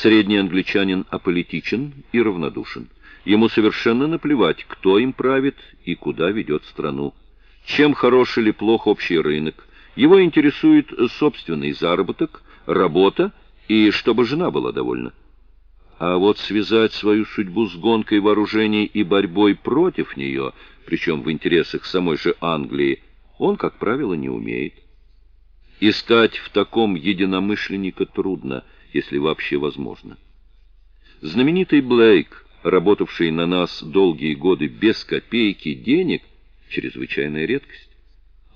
Средний англичанин аполитичен и равнодушен. Ему совершенно наплевать, кто им правит и куда ведет страну. Чем хорош или плох общий рынок. Его интересует собственный заработок, работа и чтобы жена была довольна. А вот связать свою судьбу с гонкой вооружений и борьбой против нее, причем в интересах самой же Англии, он, как правило, не умеет. Искать в таком единомышленника трудно, если вообще возможно. Знаменитый Блейк, работавший на нас долгие годы без копейки денег, чрезвычайная редкость.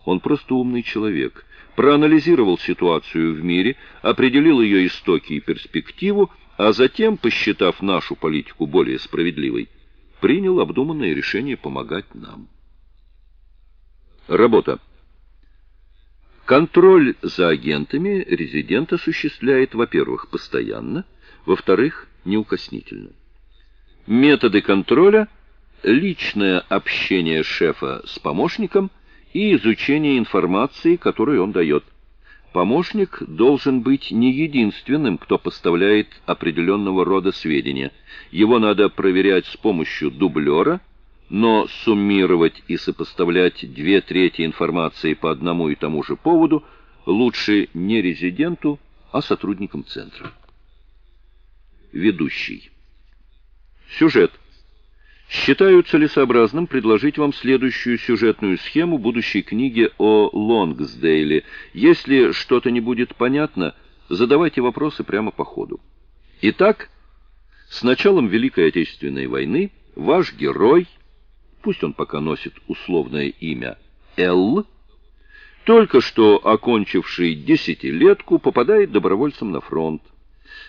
Он просто умный человек, проанализировал ситуацию в мире, определил ее истоки и перспективу, а затем, посчитав нашу политику более справедливой, принял обдуманное решение помогать нам. Работа. Контроль за агентами резидент осуществляет, во-первых, постоянно, во-вторых, неукоснительно. Методы контроля – личное общение шефа с помощником и изучение информации, которую он дает. Помощник должен быть не единственным, кто поставляет определенного рода сведения. Его надо проверять с помощью дублера, но суммировать и сопоставлять две трети информации по одному и тому же поводу лучше не резиденту, а сотрудникам центра. Ведущий. Сюжет. Считаю целесообразным предложить вам следующую сюжетную схему будущей книги о Лонгсдейле. Если что-то не будет понятно, задавайте вопросы прямо по ходу. Итак, с началом Великой Отечественной войны ваш герой, пусть он пока носит условное имя Л, только что окончивший десятилетку, попадает добровольцем на фронт.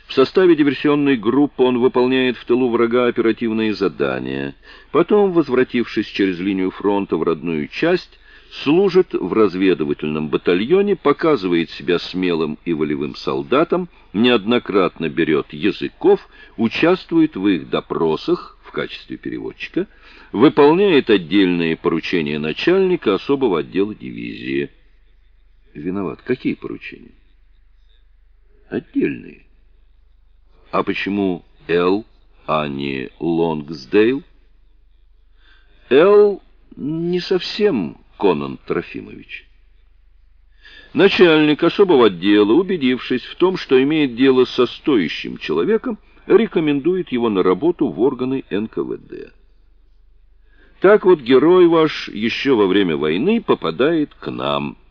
В составе диверсионной группы он выполняет в тылу врага оперативные задания. Потом, возвратившись через линию фронта в родную часть, служит в разведывательном батальоне, показывает себя смелым и волевым солдатом, неоднократно берет языков, участвует в их допросах качестве переводчика, выполняет отдельные поручения начальника особого отдела дивизии. Виноват. Какие поручения? Отдельные. А почему Л, а не Лонгсдейл? Л не совсем Конан Трофимович. Начальник особого отдела, убедившись в том, что имеет дело со стоящим человеком, рекомендует его на работу в органы НКВД. Так вот герой ваш еще во время войны попадает к нам –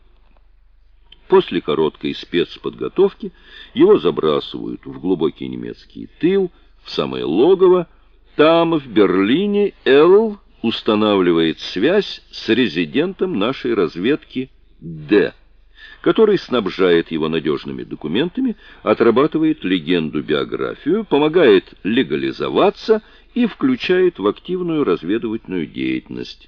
После короткой спецподготовки его забрасывают в глубокий немецкий тыл, в самое логово. Там, в Берлине, Л устанавливает связь с резидентом нашей разведки Д, который снабжает его надежными документами, отрабатывает легенду-биографию, помогает легализоваться и включает в активную разведывательную деятельность.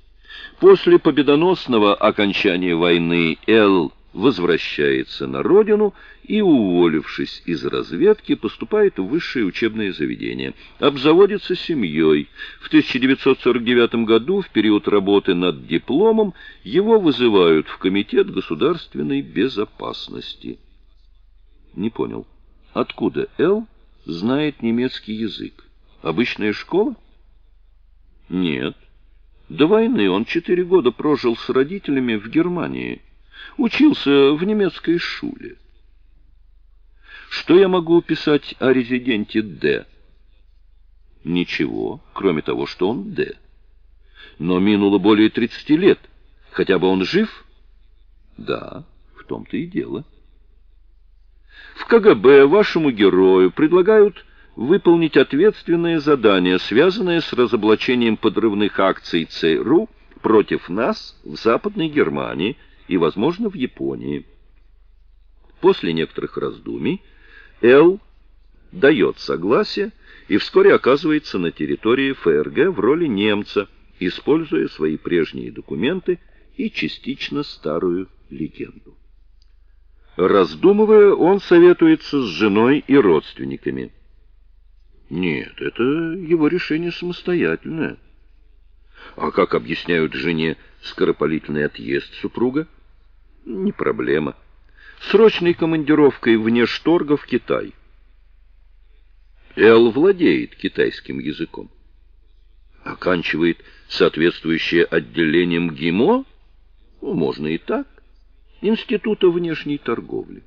После победоносного окончания войны Л возвращается на родину и, уволившись из разведки, поступает в высшее учебное заведение. Обзаводится семьей. В 1949 году, в период работы над дипломом, его вызывают в Комитет государственной безопасности. Не понял. Откуда Л знает немецкий язык? Обычная школа? Нет. До войны он четыре года прожил с родителями в Германии. Учился в немецкой шуле. Что я могу писать о резиденте Д? Ничего, кроме того, что он Д. Но минуло более 30 лет. Хотя бы он жив? Да, в том-то и дело. В КГБ вашему герою предлагают выполнить ответственное задание, связанное с разоблачением подрывных акций ЦРУ против нас в Западной Германии и, возможно, в Японии. После некоторых раздумий Л дает согласие и вскоре оказывается на территории ФРГ в роли немца, используя свои прежние документы и частично старую легенду. Раздумывая, он советуется с женой и родственниками. Нет, это его решение самостоятельное. А как объясняют жене скоропалительный отъезд супруга? Не проблема. Срочной командировкой вне шторга в Китай. Эл владеет китайским языком. Оканчивает соответствующее отделением ГИМО? Ну, можно и так. Института внешней торговли.